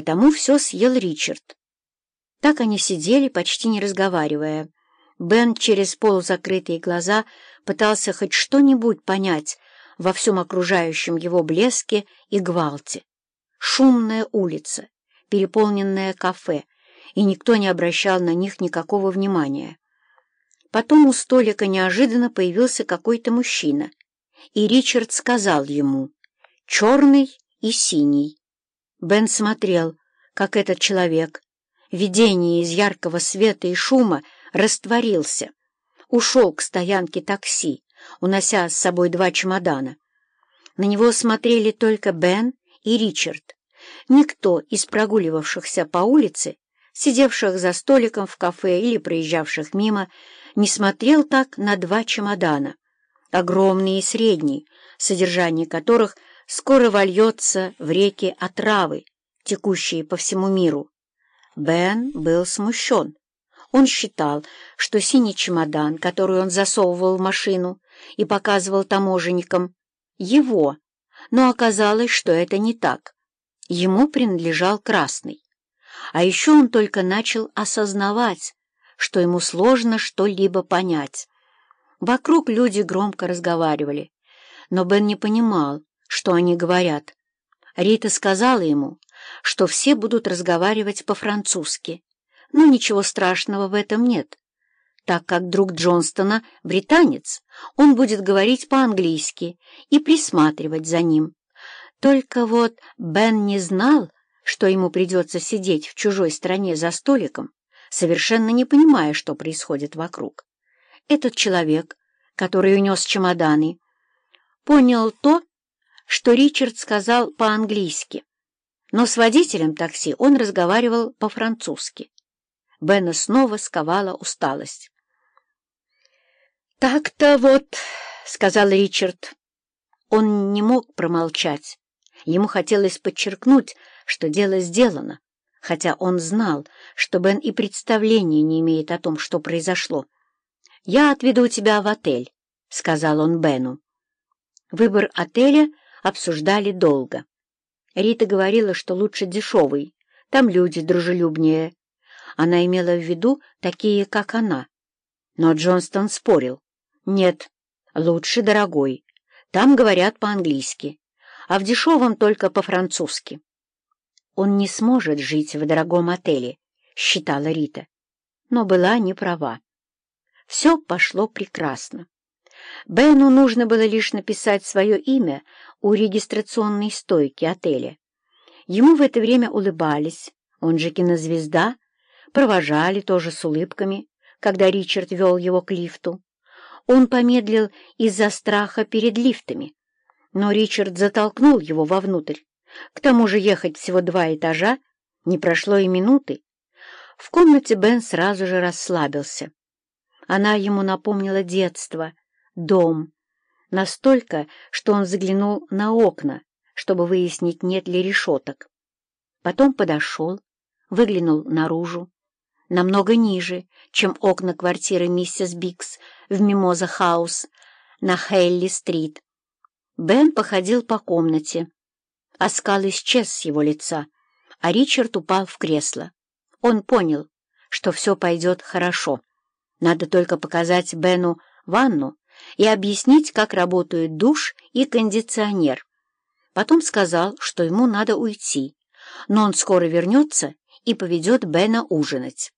потому все съел Ричард. Так они сидели, почти не разговаривая. Бен через полузакрытые глаза пытался хоть что-нибудь понять во всем окружающем его блеске и гвалте. Шумная улица, переполненное кафе, и никто не обращал на них никакого внимания. Потом у столика неожиданно появился какой-то мужчина, и Ричард сказал ему «черный и синий». Бен смотрел, как этот человек, видение из яркого света и шума, растворился, ушел к стоянке такси, унося с собой два чемодана. На него смотрели только Бен и Ричард. Никто из прогуливавшихся по улице, сидевших за столиком в кафе или проезжавших мимо, не смотрел так на два чемодана, огромный и средний, содержание которых скоро вольется в реки отравы, текущие по всему миру. Бен был смущен. Он считал, что синий чемодан, который он засовывал в машину и показывал таможенникам, его, но оказалось, что это не так. Ему принадлежал красный. А еще он только начал осознавать, что ему сложно что-либо понять. Вокруг люди громко разговаривали, но Бен не понимал, что они говорят. Рита сказала ему, что все будут разговаривать по-французски, но ничего страшного в этом нет. Так как друг Джонстона — британец, он будет говорить по-английски и присматривать за ним. Только вот Бен не знал, что ему придется сидеть в чужой стране за столиком, совершенно не понимая, что происходит вокруг. Этот человек, который унес чемоданы, понял то, что Ричард сказал по-английски, но с водителем такси он разговаривал по-французски. Бена снова сковала усталость. «Так-то вот», — сказал Ричард. Он не мог промолчать. Ему хотелось подчеркнуть, что дело сделано, хотя он знал, что Бен и представления не имеет о том, что произошло. «Я отведу тебя в отель», — сказал он Бену. Выбор отеля обсуждали долго. Рита говорила, что лучше дешевый, там люди дружелюбнее. Она имела в виду такие, как она. Но Джонстон спорил. «Нет, лучше дорогой. Там говорят по-английски, а в дешевом только по-французски». «Он не сможет жить в дорогом отеле», — считала Рита. Но была не права. Все пошло прекрасно. Бену нужно было лишь написать свое имя у регистрационной стойки отеля. Ему в это время улыбались, он же кинозвезда, провожали тоже с улыбками, когда Ричард вел его к лифту. Он помедлил из-за страха перед лифтами, но Ричард затолкнул его вовнутрь. К тому же ехать всего два этажа, не прошло и минуты. В комнате Бен сразу же расслабился. Она ему напомнила детство, дом, настолько, что он заглянул на окна, чтобы выяснить, нет ли решеток. Потом подошел, выглянул наружу, намного ниже, чем окна квартиры миссис Бикс в Мимоза-хаус на Хейли-стрит. Бен походил по комнате, Оскал исчез с его лица, а Ричард упал в кресло. Он понял, что все пойдет хорошо. Надо только показать Бену ванну и объяснить, как работают душ и кондиционер. Потом сказал, что ему надо уйти, но он скоро вернется и поведет Бена ужинать.